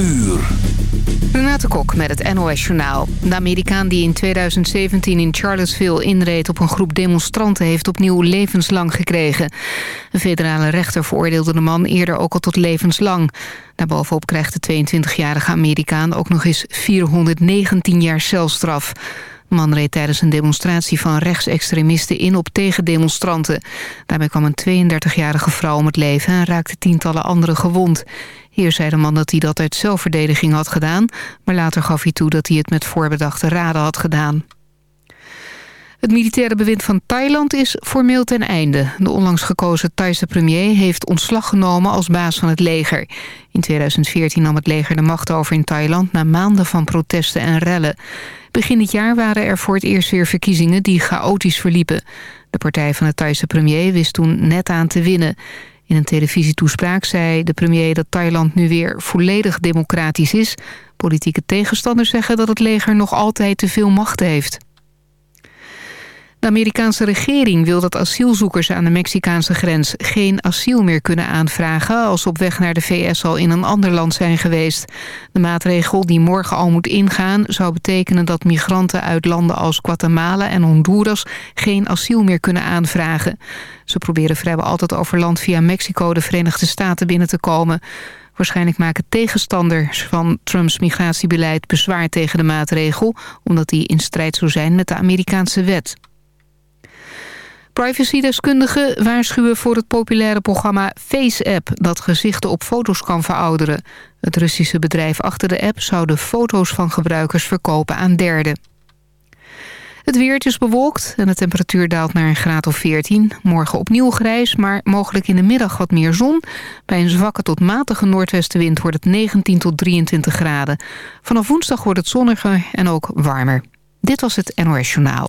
uur. Renate Kok met het NOS Journaal. De Amerikaan die in 2017 in Charlottesville inreed op een groep demonstranten... heeft opnieuw levenslang gekregen. Een federale rechter veroordeelde de man eerder ook al tot levenslang. Daarbovenop krijgt de 22-jarige Amerikaan ook nog eens 419 jaar celstraf. Man reed tijdens een demonstratie van rechtsextremisten in op tegendemonstranten. Daarbij kwam een 32-jarige vrouw om het leven en raakte tientallen anderen gewond. Hier zei de man dat hij dat uit zelfverdediging had gedaan... maar later gaf hij toe dat hij het met voorbedachte raden had gedaan. Het militaire bewind van Thailand is formeel ten einde. De onlangs gekozen Thaise premier heeft ontslag genomen als baas van het leger. In 2014 nam het leger de macht over in Thailand... na maanden van protesten en rellen. Begin dit jaar waren er voor het eerst weer verkiezingen die chaotisch verliepen. De partij van de Thaise premier wist toen net aan te winnen. In een televisietoespraak zei de premier dat Thailand nu weer volledig democratisch is. Politieke tegenstanders zeggen dat het leger nog altijd te veel macht heeft. De Amerikaanse regering wil dat asielzoekers aan de Mexicaanse grens geen asiel meer kunnen aanvragen als ze op weg naar de VS al in een ander land zijn geweest. De maatregel die morgen al moet ingaan zou betekenen dat migranten uit landen als Guatemala en Honduras geen asiel meer kunnen aanvragen. Ze proberen vrijwel altijd over land via Mexico de Verenigde Staten binnen te komen. Waarschijnlijk maken tegenstanders van Trumps migratiebeleid bezwaar tegen de maatregel... omdat die in strijd zou zijn met de Amerikaanse wet. Privacydeskundigen waarschuwen voor het populaire programma FaceApp... dat gezichten op foto's kan verouderen. Het Russische bedrijf achter de app zou de foto's van gebruikers verkopen aan derden. Het weer is bewolkt en de temperatuur daalt naar een graad of 14. Morgen opnieuw grijs, maar mogelijk in de middag wat meer zon. Bij een zwakke tot matige noordwestenwind wordt het 19 tot 23 graden. Vanaf woensdag wordt het zonniger en ook warmer. Dit was het NOS Journaal.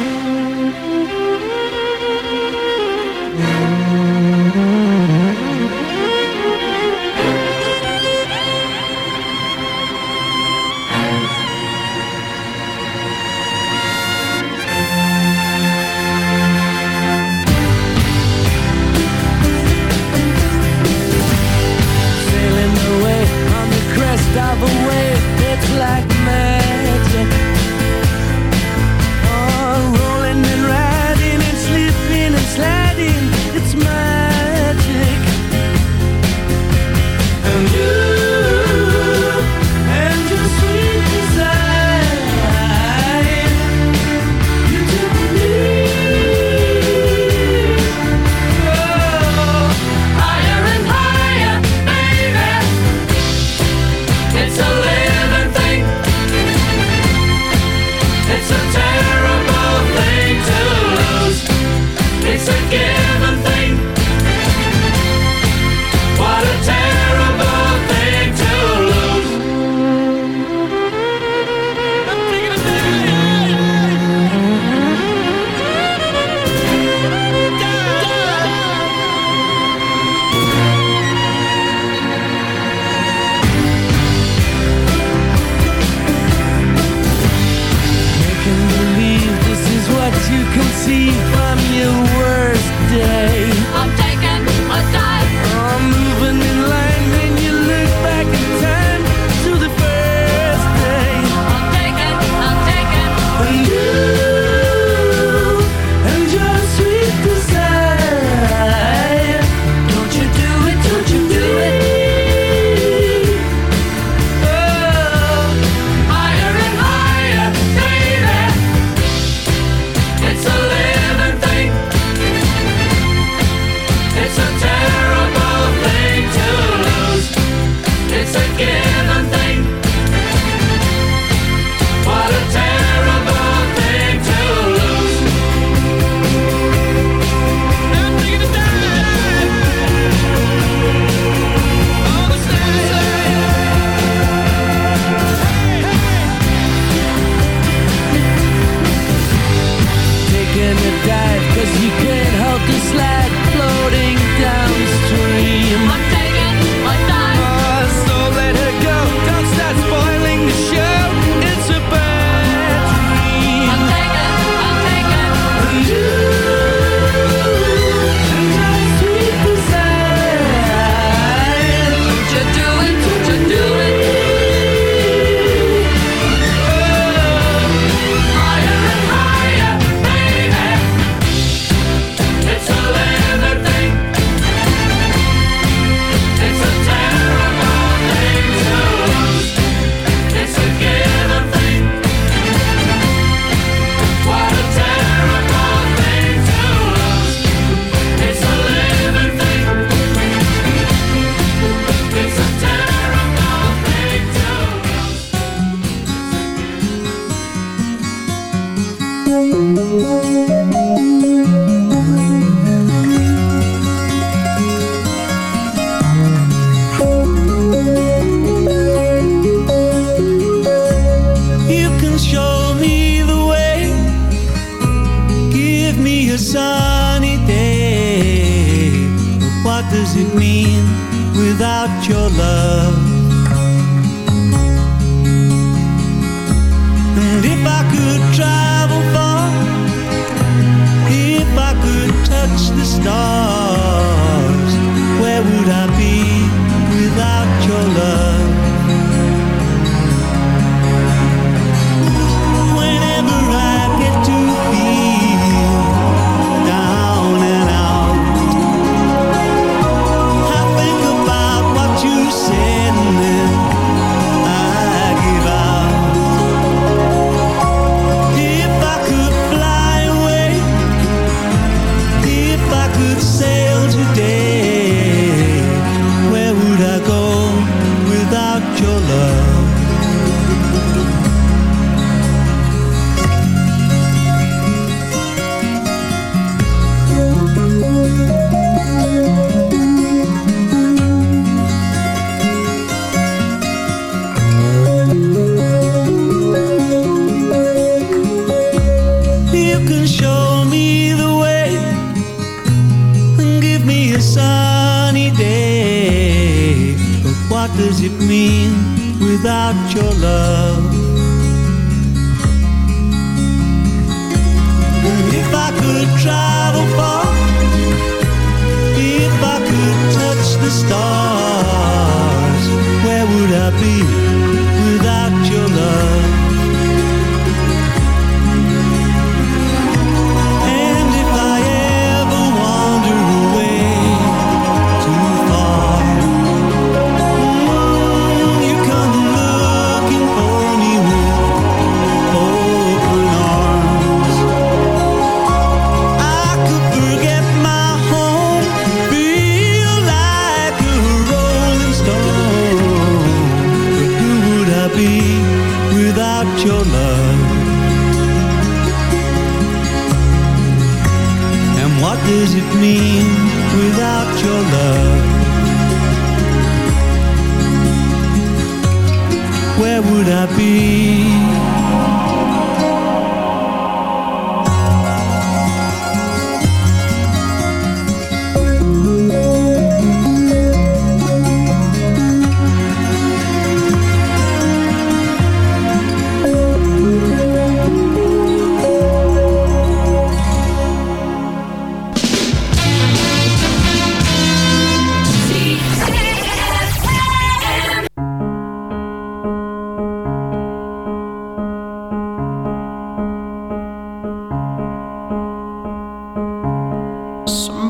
Of a wave, it's like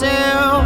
myself.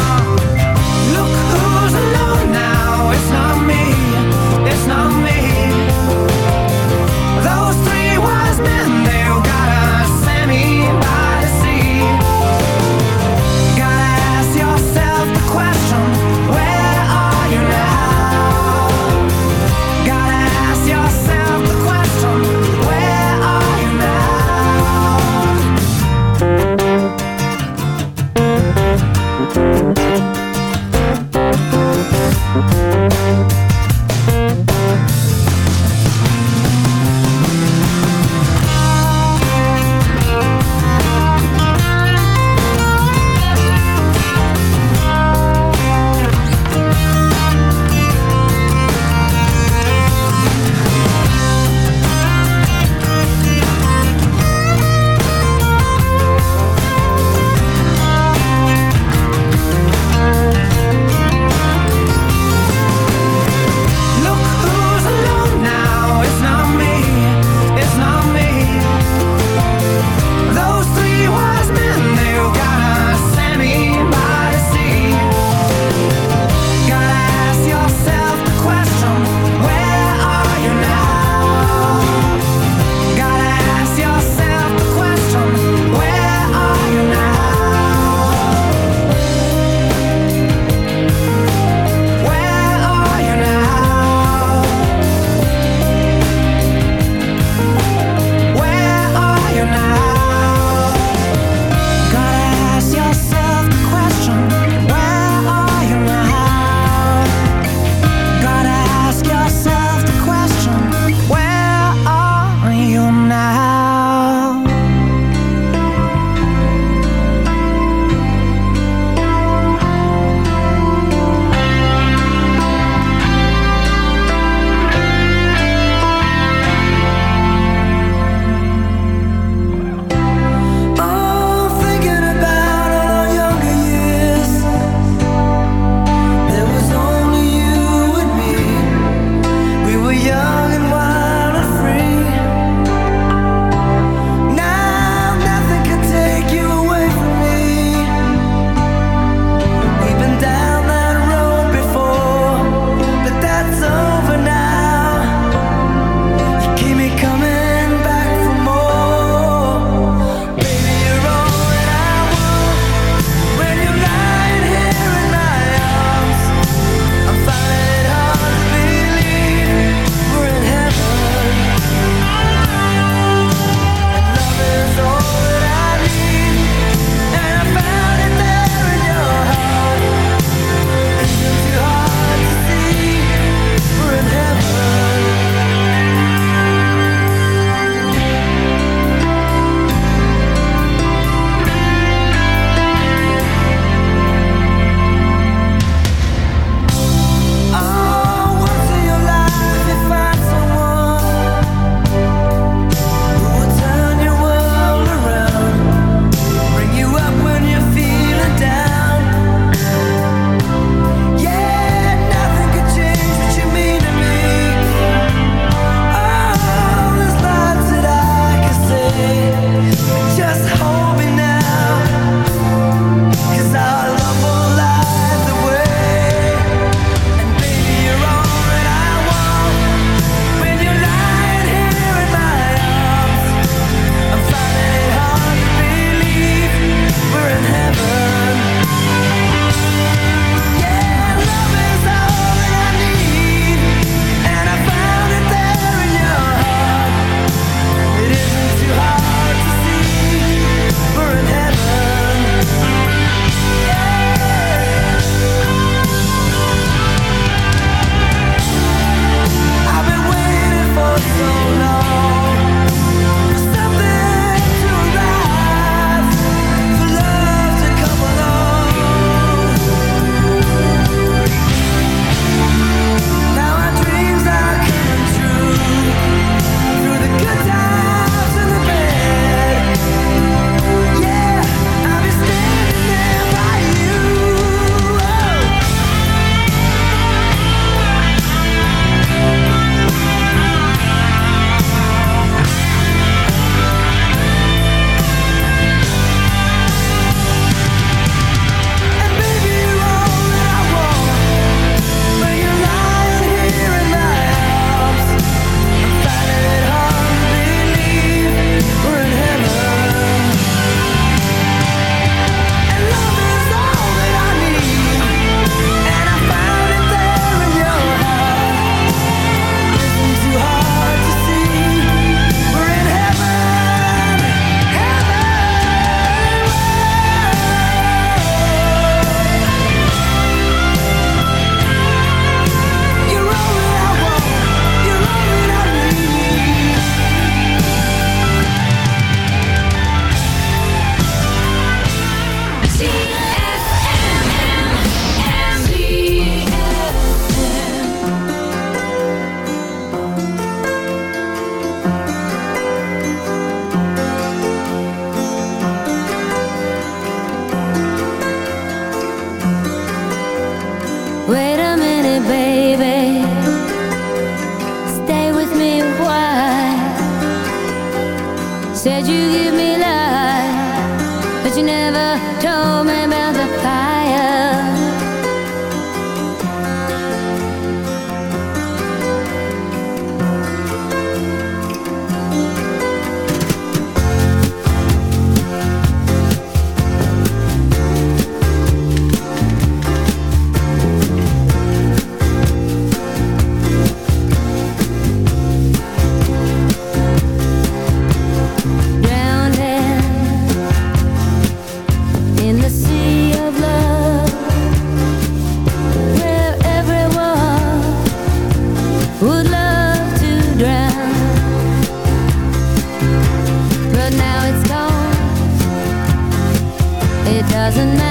Doesn't matter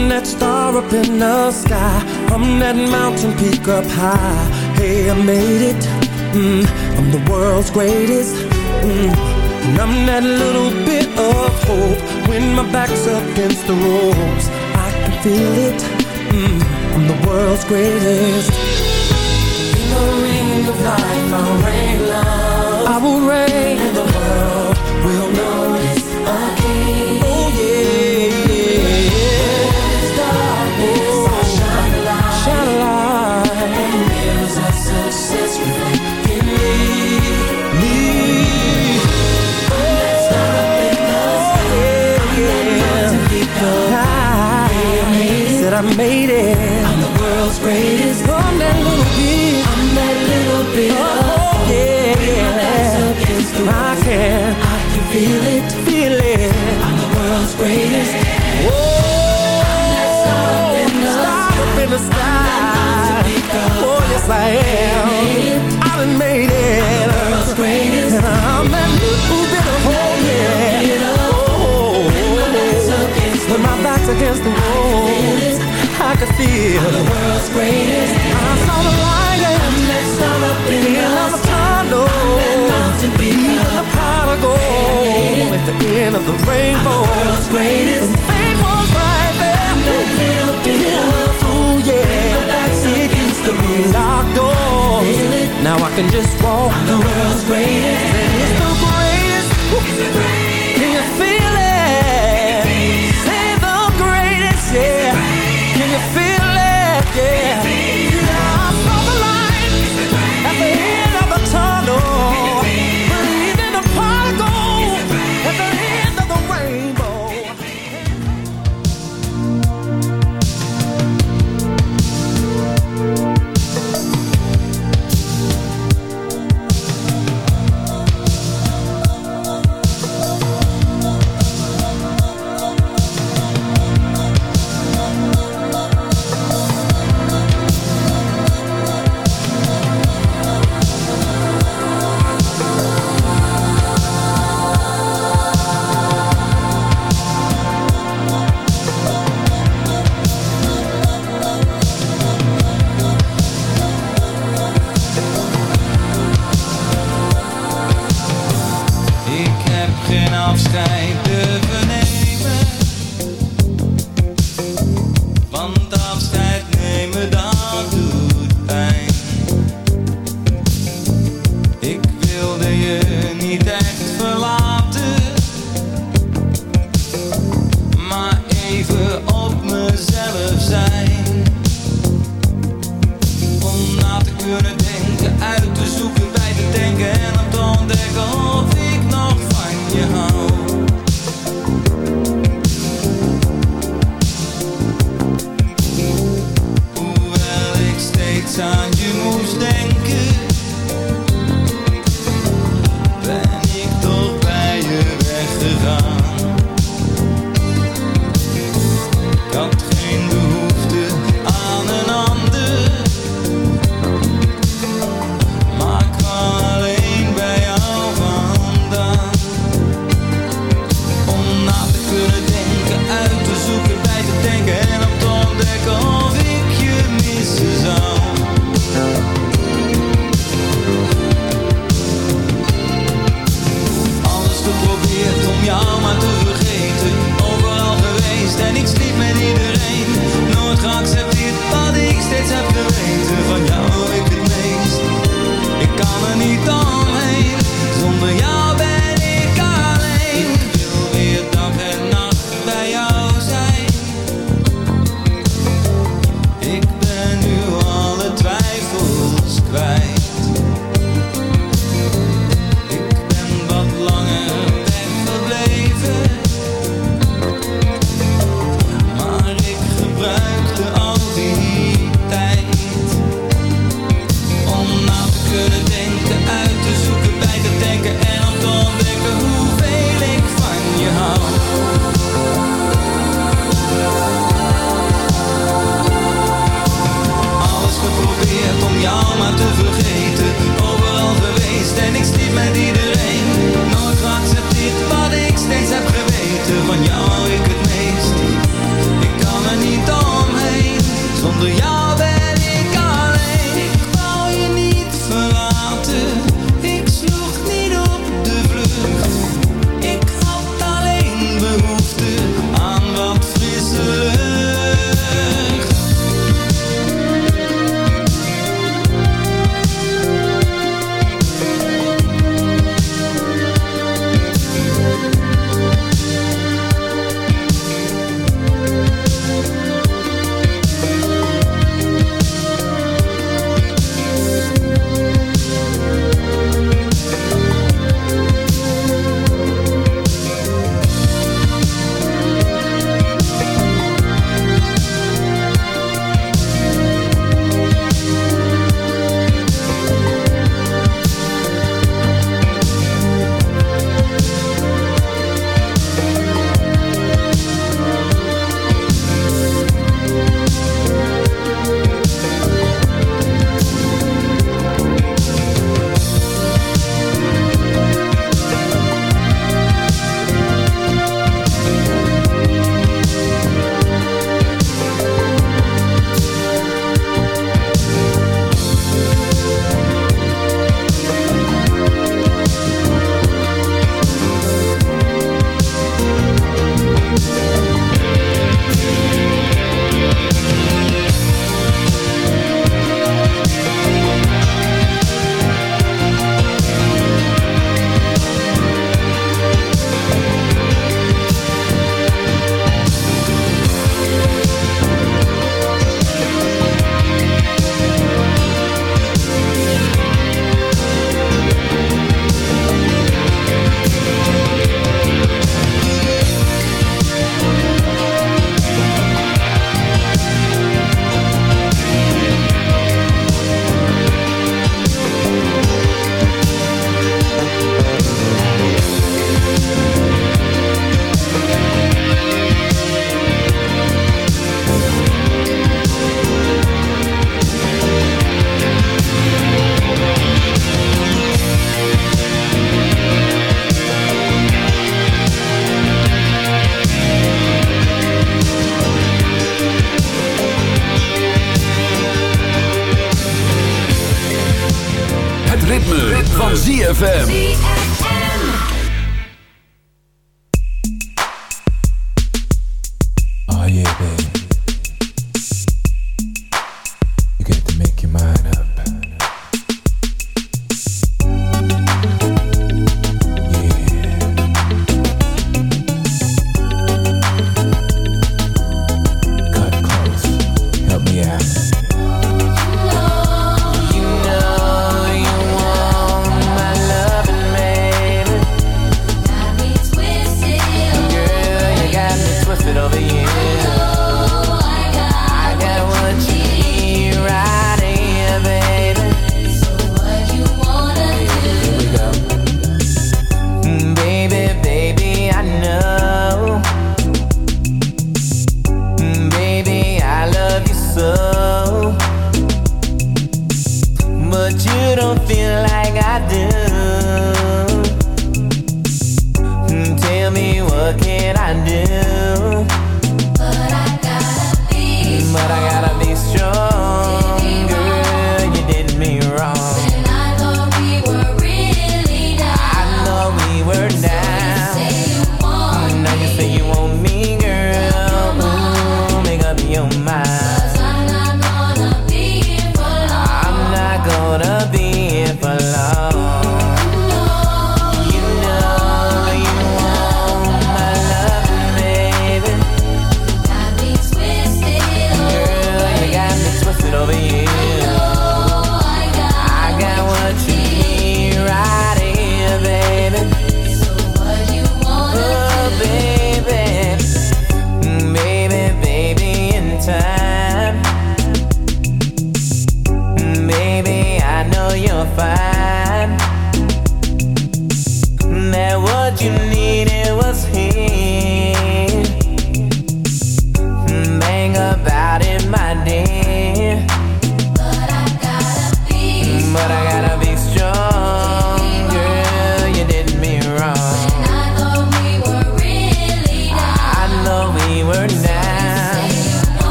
I'm that star up in the sky. I'm that mountain peak up high. Hey, I made it. Mm, I'm the world's greatest. Mm, and I'm that little bit of hope when my back's against the ropes. I can feel it. Mm, I'm the world's greatest. In the ring of life, I'll reign love. I will reign. I made it. I'm the world's greatest. I'm that little bit. I'm that little bit. Oh, oh yeah. I can. I can feel it. Feel it. I'm the world's greatest. Whoa. I'm that Star up in the sky. Oh, yes, I am. I done made it. I'm the World's greatest. And I'm that little bit of hope, yeah. Oh, back's against the wall, I can feel the world's greatest. I saw the light and that sun up in the end of the tunnel. Even the gold at the end of the rainbow. I'm The world's greatest. And fame was right there. Ooh yeah. To be locked doors. Now I can just walk. I'm the world's the greatest.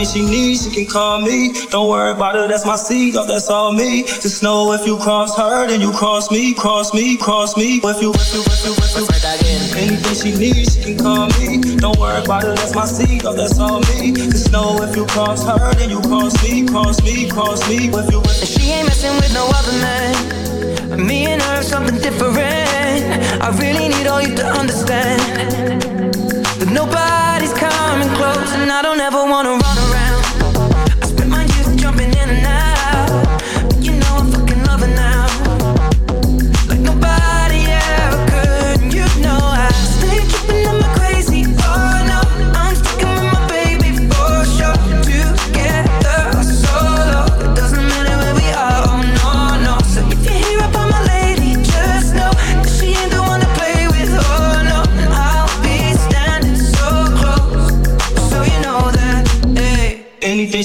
Anything she needs, she can call me. Don't worry about it, that's my seed, oh, that's all me. Just know if you cross her, then you cross me, cross me, cross me. If you, if you, if you, if you. if you. Anything she needs, she can call me. Don't worry about it, that's my seed, oh, that's all me. Just know if you cross her, then you cross me, cross me, cross me. If you, if she ain't messing with no other man. Me and her, something different. I really need all you to understand. Coming close, and I don't ever wanna run around.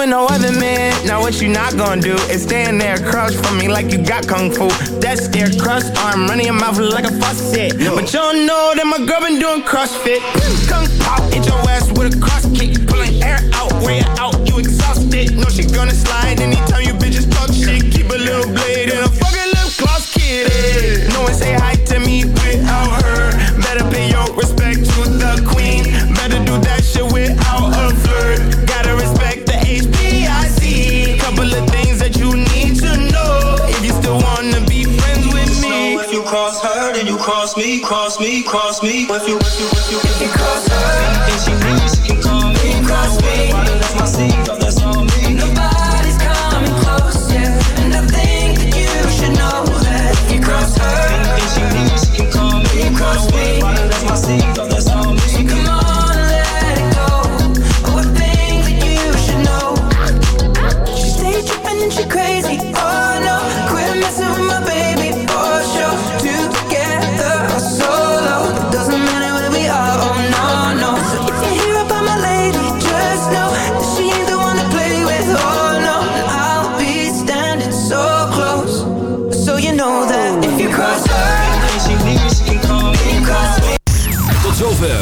with no other man. Now what you not gonna do is stand there across for me like you got kung fu. That's their crust arm running your mouth like a faucet. But you don't know that my girl been doing CrossFit. Kung pop, hit your ass with a cross kick. Pulling air out, way out, you exhausted. No, she gonna slide anytime you bitches talk shit. Keep a little blade and a fucking lip gloss kid. No one say hi to me cross me, cross me. If you, if you, if you, if you cross her, anything she needs, she can call me. cross me. About that's my oh, that's all me. Nobody's coming close, yeah. And I think that you should know that if you cross her, Anything she needs, she can call me. cross me.